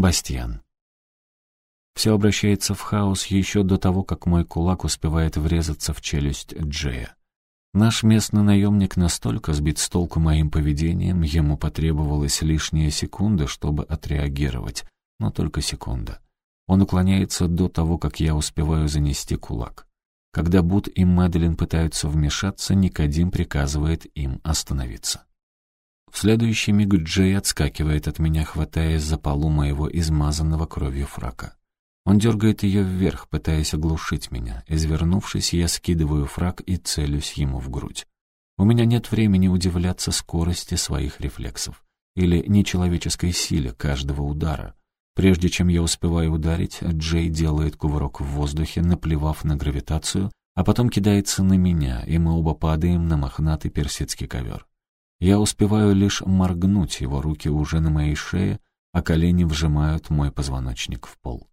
Бастьян. Все обращается в хаос еще до того, как мой кулак успевает врезаться в челюсть Джея. Наш местный наемник настолько сбит с толку моим поведением, ему потребовалась лишняя секунда, чтобы отреагировать, но только секунда. Он уклоняется до того, как я успеваю занести кулак. Когда Бут и Мэдлин пытаются вмешаться, Никодим приказывает им остановиться. В следующий миг Джей отскакивает от меня, хватаясь за полу моего измазанного кровью фрака. Он дергает ее вверх, пытаясь оглушить меня. Извернувшись, я скидываю фраг и целюсь ему в грудь. У меня нет времени удивляться скорости своих рефлексов или нечеловеческой силе каждого удара. Прежде чем я успеваю ударить, Джей делает кувырок в воздухе, наплевав на гравитацию, а потом кидается на меня, и мы оба падаем на мохнатый персидский ковер. Я успеваю лишь моргнуть, его руки уже на моей шее, а колени вжимают мой позвоночник в пол.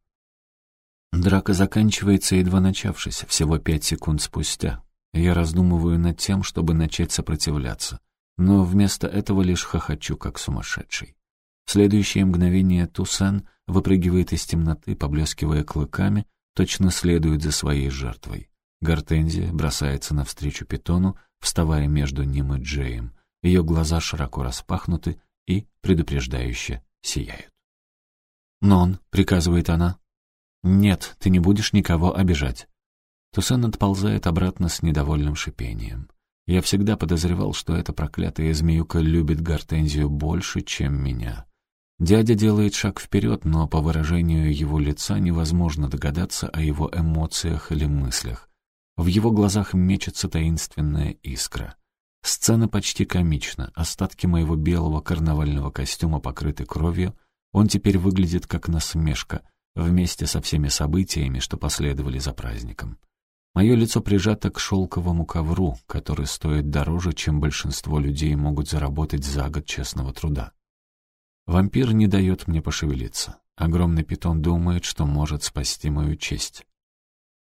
Драка заканчивается, едва начавшись, всего пять секунд спустя. Я раздумываю над тем, чтобы начать сопротивляться, но вместо этого лишь хохочу, как сумасшедший. В следующее мгновение Тусан выпрыгивает из темноты, поблескивая клыками, точно следует за своей жертвой. Гортензия бросается навстречу питону, вставая между ним и Джеем. Ее глаза широко распахнуты и предупреждающе сияют. «Нон», — приказывает она, «Нет, ты не будешь никого обижать». Тусан отползает обратно с недовольным шипением. Я всегда подозревал, что эта проклятая змеюка любит гортензию больше, чем меня. Дядя делает шаг вперед, но по выражению его лица невозможно догадаться о его эмоциях или мыслях. В его глазах мечется таинственная искра. Сцена почти комична. Остатки моего белого карнавального костюма покрыты кровью. Он теперь выглядит как насмешка — вместе со всеми событиями, что последовали за праздником. Мое лицо прижато к шелковому ковру, который стоит дороже, чем большинство людей могут заработать за год честного труда. Вампир не дает мне пошевелиться. Огромный питон думает, что может спасти мою честь.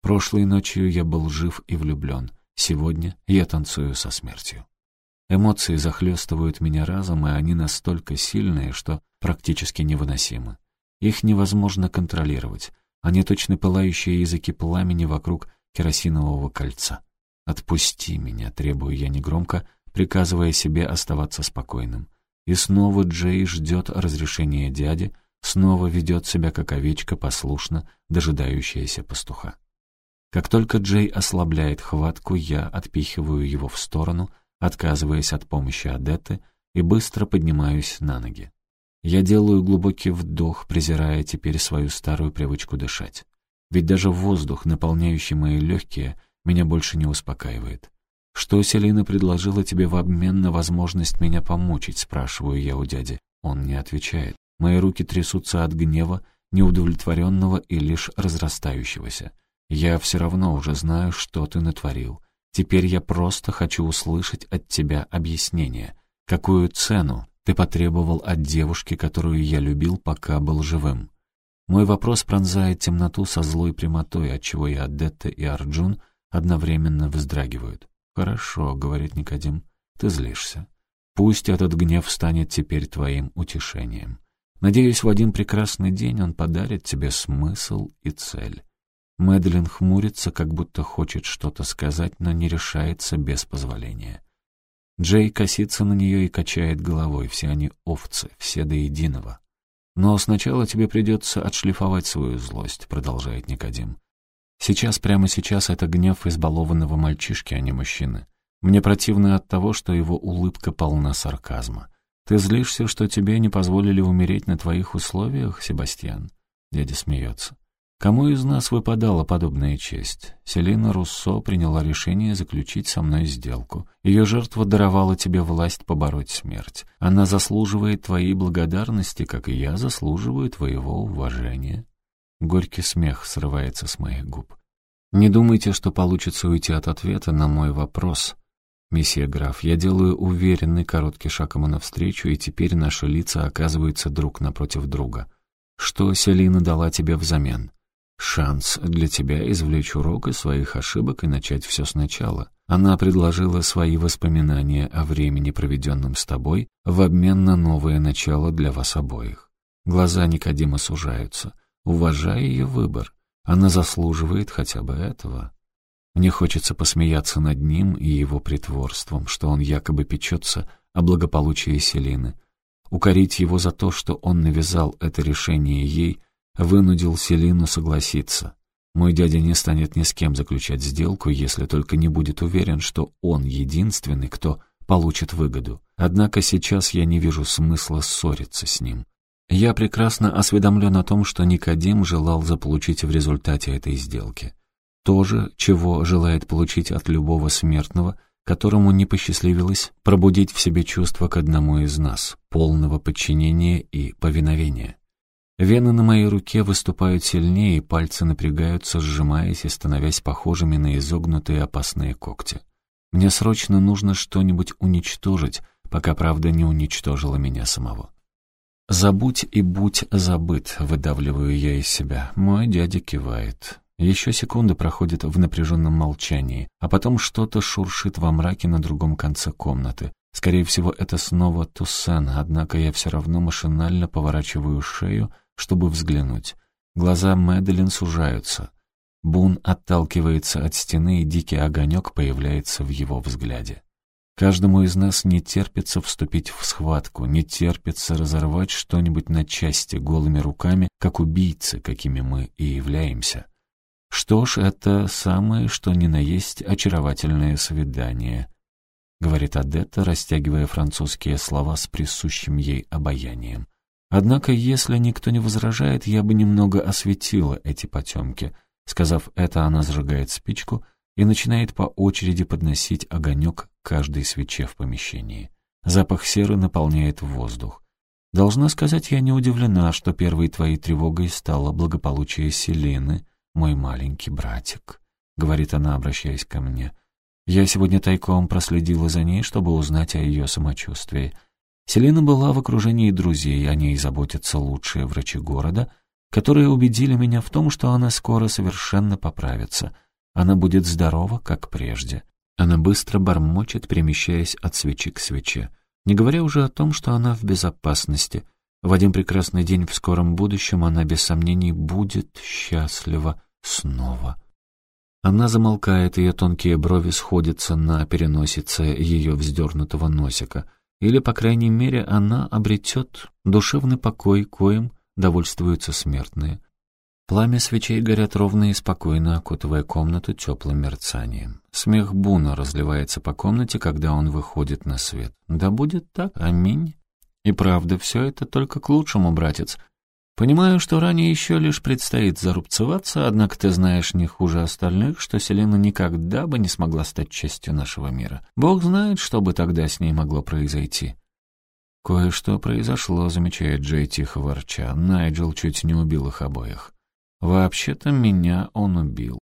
Прошлой ночью я был жив и влюблен. Сегодня я танцую со смертью. Эмоции захлестывают меня разом, и они настолько сильные, что практически невыносимы. Их невозможно контролировать. Они точно пылающие языки пламени вокруг керосинового кольца. «Отпусти меня», — требую я негромко, приказывая себе оставаться спокойным. И снова Джей ждет разрешения дяди, снова ведет себя как овечка, послушно дожидающаяся пастуха. Как только Джей ослабляет хватку, я отпихиваю его в сторону, отказываясь от помощи Адетты, и быстро поднимаюсь на ноги. Я делаю глубокий вдох, презирая теперь свою старую привычку дышать. Ведь даже воздух, наполняющий мои легкие, меня больше не успокаивает. «Что Селина предложила тебе в обмен на возможность меня помучить?» — спрашиваю я у дяди. Он не отвечает. Мои руки трясутся от гнева, неудовлетворенного и лишь разрастающегося. Я все равно уже знаю, что ты натворил. Теперь я просто хочу услышать от тебя объяснение. Какую цену ты потребовал от девушки, которую я любил, пока был живым. Мой вопрос пронзает темноту со злой прямотой, отчего и Адетта, и Арджун одновременно вздрагивают. «Хорошо», — говорит Никодим, — «ты злишься. Пусть этот гнев станет теперь твоим утешением. Надеюсь, в один прекрасный день он подарит тебе смысл и цель». Мэдлин хмурится, как будто хочет что-то сказать, но не решается без позволения. Джей косится на нее и качает головой. Все они овцы, все до единого. «Но сначала тебе придется отшлифовать свою злость», — продолжает Никодим. «Сейчас, прямо сейчас, это гнев избалованного мальчишки, а не мужчины. Мне противно от того, что его улыбка полна сарказма. Ты злишься, что тебе не позволили умереть на твоих условиях, Себастьян?» Дядя смеется. Кому из нас выпадала подобная честь? Селина Руссо приняла решение заключить со мной сделку. Ее жертва даровала тебе власть побороть смерть. Она заслуживает твоей благодарности, как и я заслуживаю твоего уважения. Горький смех срывается с моих губ. Не думайте, что получится уйти от ответа на мой вопрос. Месье граф, я делаю уверенный короткий шаг ему навстречу, и теперь наши лица оказываются друг напротив друга. Что Селина дала тебе взамен? Шанс для тебя извлечь урок из своих ошибок и начать все сначала. Она предложила свои воспоминания о времени, проведенном с тобой, в обмен на новое начало для вас обоих. Глаза Никодима сужаются. Уважаю ее выбор. Она заслуживает хотя бы этого. Мне хочется посмеяться над ним и его притворством, что он якобы печется о благополучии Селины. Укорить его за то, что он навязал это решение ей, вынудил Селину согласиться. Мой дядя не станет ни с кем заключать сделку, если только не будет уверен, что он единственный, кто получит выгоду. Однако сейчас я не вижу смысла ссориться с ним. Я прекрасно осведомлен о том, что Никодим желал заполучить в результате этой сделки. То же, чего желает получить от любого смертного, которому не посчастливилось пробудить в себе чувство к одному из нас, полного подчинения и повиновения. Вены на моей руке выступают сильнее, и пальцы напрягаются, сжимаясь и становясь похожими на изогнутые опасные когти. Мне срочно нужно что-нибудь уничтожить, пока правда не уничтожила меня самого. «Забудь и будь забыт», — выдавливаю я из себя. Мой дядя кивает. Еще секунды проходят в напряженном молчании, а потом что-то шуршит во мраке на другом конце комнаты. Скорее всего, это снова Туссен, однако я все равно машинально поворачиваю шею, чтобы взглянуть. Глаза Мэдалин сужаются. Бун отталкивается от стены, и дикий огонек появляется в его взгляде. Каждому из нас не терпится вступить в схватку, не терпится разорвать что-нибудь на части голыми руками, как убийцы, какими мы и являемся. «Что ж, это самое, что ни на есть очаровательное свидание», — говорит Адетта, растягивая французские слова с присущим ей обаянием. «Однако, если никто не возражает, я бы немного осветила эти потемки». Сказав это, она зажигает спичку и начинает по очереди подносить огонек каждой свече в помещении. Запах серы наполняет воздух. Должна сказать, я не удивлена, что первой твоей тревогой стало благополучие Селены, мой маленький братик», — говорит она, обращаясь ко мне. «Я сегодня тайком проследила за ней, чтобы узнать о ее самочувствии. Селина была в окружении друзей, о ней заботятся лучшие врачи города, которые убедили меня в том, что она скоро совершенно поправится. Она будет здорова, как прежде». Она быстро бормочет, перемещаясь от свечи к свече. Не говоря уже о том, что она в безопасности — в один прекрасный день в скором будущем она, без сомнений, будет счастлива снова. Она замолкает, ее тонкие брови сходятся на переносице ее вздернутого носика. Или, по крайней мере, она обретет душевный покой, коим довольствуются смертные. Пламя свечей горят ровно и спокойно, окутывая комнату теплым мерцанием. Смех Буна разливается по комнате, когда он выходит на свет. «Да будет так, аминь». И правда, все это только к лучшему, братец. Понимаю, что ранее еще лишь предстоит зарубцеваться, однако ты знаешь не хуже остальных, что Селена никогда бы не смогла стать частью нашего мира. Бог знает, что бы тогда с ней могло произойти. Кое-что произошло, замечает Джей тихо ворча. Найджел чуть не убил их обоих. Вообще-то меня он убил.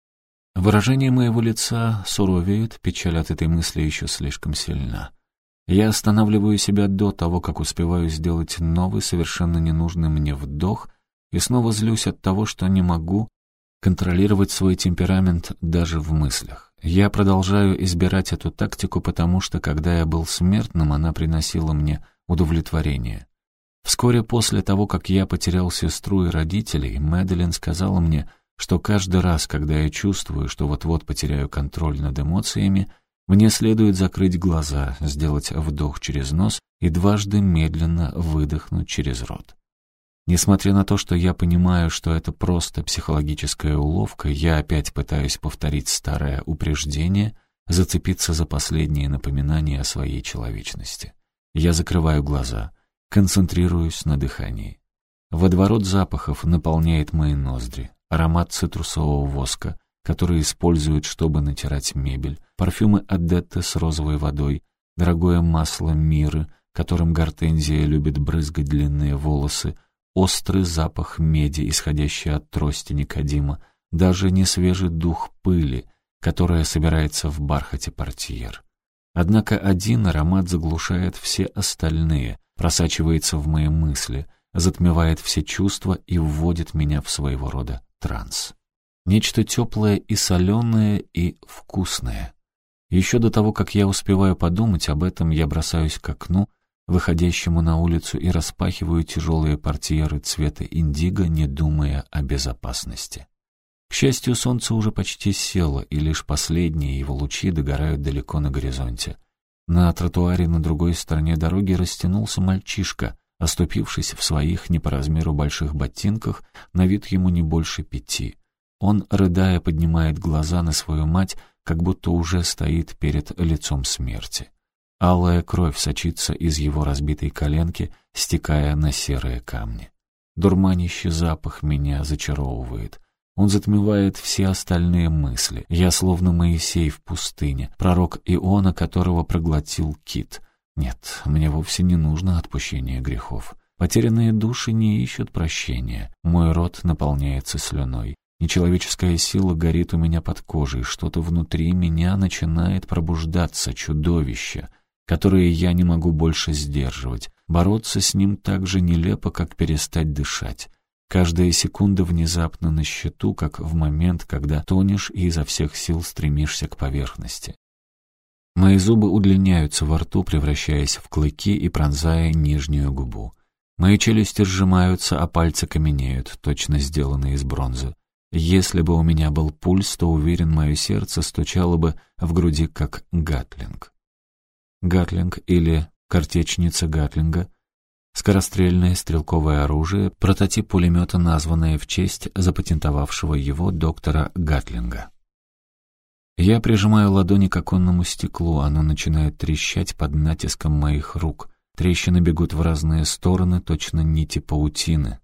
Выражение моего лица суровеет, печаль от этой мысли еще слишком сильна. Я останавливаю себя до того, как успеваю сделать новый, совершенно ненужный мне вдох, и снова злюсь от того, что не могу контролировать свой темперамент даже в мыслях. Я продолжаю избирать эту тактику, потому что, когда я был смертным, она приносила мне удовлетворение. Вскоре после того, как я потерял сестру и родителей, Мэдалин сказала мне, что каждый раз, когда я чувствую, что вот-вот потеряю контроль над эмоциями, мне следует закрыть глаза, сделать вдох через нос и дважды медленно выдохнуть через рот. Несмотря на то, что я понимаю, что это просто психологическая уловка, я опять пытаюсь повторить старое упреждение, зацепиться за последние напоминания о своей человечности. Я закрываю глаза, концентрируюсь на дыхании. Водоворот запахов наполняет мои ноздри. Аромат цитрусового воска, который используют, чтобы натирать мебель, парфюмы Адетты с розовой водой, дорогое масло Миры, которым гортензия любит брызгать длинные волосы, острый запах меди, исходящий от трости Никодима, даже не свежий дух пыли, которая собирается в бархате портьер. Однако один аромат заглушает все остальные, просачивается в мои мысли, затмевает все чувства и вводит меня в своего рода транс. Нечто теплое и соленое и вкусное. Еще до того, как я успеваю подумать об этом, я бросаюсь к окну, выходящему на улицу и распахиваю тяжелые портьеры цвета индиго, не думая о безопасности. К счастью, солнце уже почти село, и лишь последние его лучи догорают далеко на горизонте. На тротуаре на другой стороне дороги растянулся мальчишка, оступившись в своих не по размеру больших ботинках, на вид ему не больше пяти. Он, рыдая, поднимает глаза на свою мать, как будто уже стоит перед лицом смерти. Алая кровь сочится из его разбитой коленки, стекая на серые камни. Дурманящий запах меня зачаровывает. Он затмевает все остальные мысли. Я словно Моисей в пустыне, пророк Иона, которого проглотил кит. Нет, мне вовсе не нужно отпущение грехов. Потерянные души не ищут прощения. Мой рот наполняется слюной. Нечеловеческая сила горит у меня под кожей, что-то внутри меня начинает пробуждаться, чудовище, которое я не могу больше сдерживать. Бороться с ним так же нелепо, как перестать дышать. Каждая секунда внезапно на счету, как в момент, когда тонешь и изо всех сил стремишься к поверхности. Мои зубы удлиняются во рту, превращаясь в клыки и пронзая нижнюю губу. Мои челюсти сжимаются, а пальцы каменеют, точно сделанные из бронзы. Если бы у меня был пульс, то, уверен, мое сердце стучало бы в груди, как гатлинг. Гатлинг или картечница Гатлинга Скорострельное стрелковое оружие, прототип пулемета, названное в честь запатентовавшего его доктора Гатлинга. Я прижимаю ладони к оконному стеклу, оно начинает трещать под натиском моих рук. Трещины бегут в разные стороны, точно нити паутины.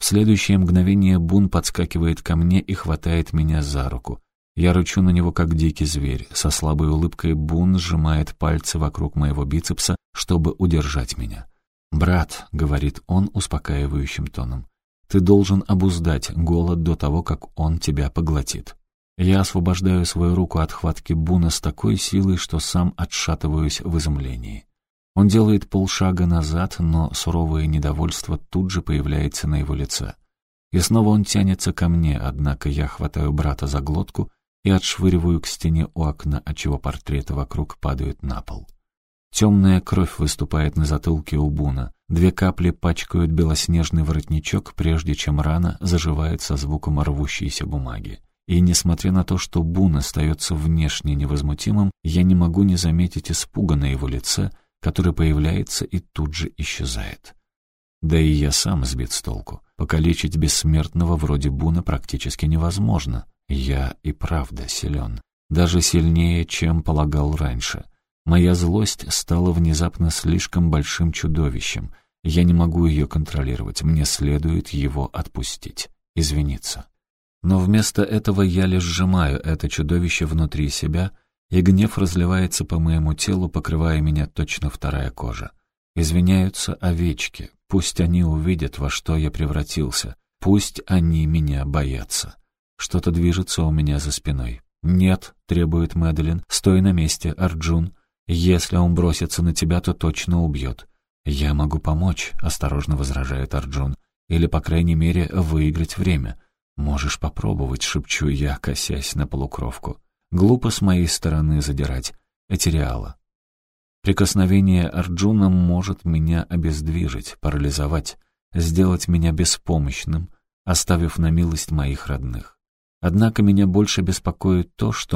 В следующее мгновение Бун подскакивает ко мне и хватает меня за руку. Я рычу на него, как дикий зверь. Со слабой улыбкой Бун сжимает пальцы вокруг моего бицепса, чтобы удержать меня. «Брат», — говорит он успокаивающим тоном, — «ты должен обуздать голод до того, как он тебя поглотит». Я освобождаю свою руку от хватки Буна с такой силой, что сам отшатываюсь в изумлении. Он делает полшага назад, но суровое недовольство тут же появляется на его лице. И снова он тянется ко мне, однако я хватаю брата за глотку и отшвыриваю к стене у окна, отчего портреты вокруг падают на пол. Темная кровь выступает на затылке у Буна. Две капли пачкают белоснежный воротничок, прежде чем рана заживает со звуком рвущейся бумаги. И несмотря на то, что Бун остается внешне невозмутимым, я не могу не заметить испуга на его лице, который появляется и тут же исчезает. Да и я сам сбит с толку. Покалечить бессмертного вроде Буна практически невозможно. Я и правда силен. Даже сильнее, чем полагал раньше. Моя злость стала внезапно слишком большим чудовищем. Я не могу ее контролировать, мне следует его отпустить, извиниться. Но вместо этого я лишь сжимаю это чудовище внутри себя, и гнев разливается по моему телу, покрывая меня точно вторая кожа. Извиняются овечки, пусть они увидят, во что я превратился, пусть они меня боятся. Что-то движется у меня за спиной. «Нет», — требует Мэдалин, — «стой на месте, Арджун». «Если он бросится на тебя, то точно убьет». «Я могу помочь», — осторожно возражает Арджун. «Или, по крайней мере, выиграть время». «Можешь попробовать», — шепчу я, косясь на полукровку. «Глупо с моей стороны задирать. Этериала». Прикосновение Арджуна может меня обездвижить, парализовать, сделать меня беспомощным, оставив на милость моих родных. Однако меня больше беспокоит то, что